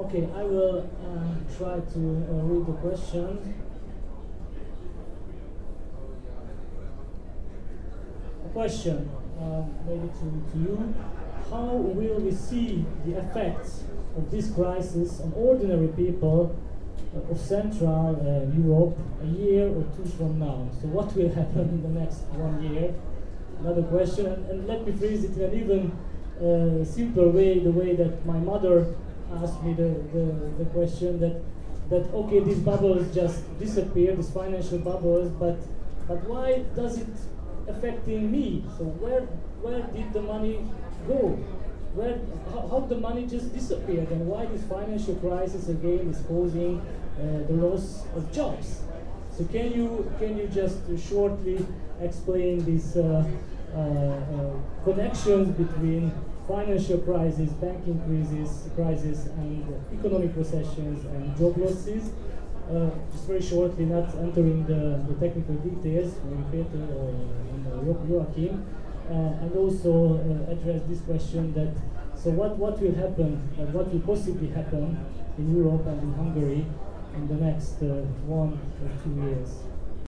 Okay, I will uh, try to uh, read the question. A question, uh, maybe to, to you. How will we see the effects of this crisis on ordinary people uh, of Central uh, Europe a year or two from now? So, what will happen in the next one year? Another question, and, and let me phrase it in an even uh, simpler way, the way that my mother asked me the, the, the question that that okay these bubbles just disappear these financial bubbles but but why does it affecting me? So where where did the money go? Where how, how the money just disappeared? And why this financial crisis again is causing uh, the loss of jobs? So can you can you just shortly explain these uh, uh, uh connections between financial crisis, banking crisis, crisis, and economic recessions and job losses. Uh, just very shortly, not entering the, the technical details, Peter or uh, Joachim, uh, and also uh, address this question that so what, what will happen, and what will possibly happen in Europe and in Hungary in the next uh, one or two years?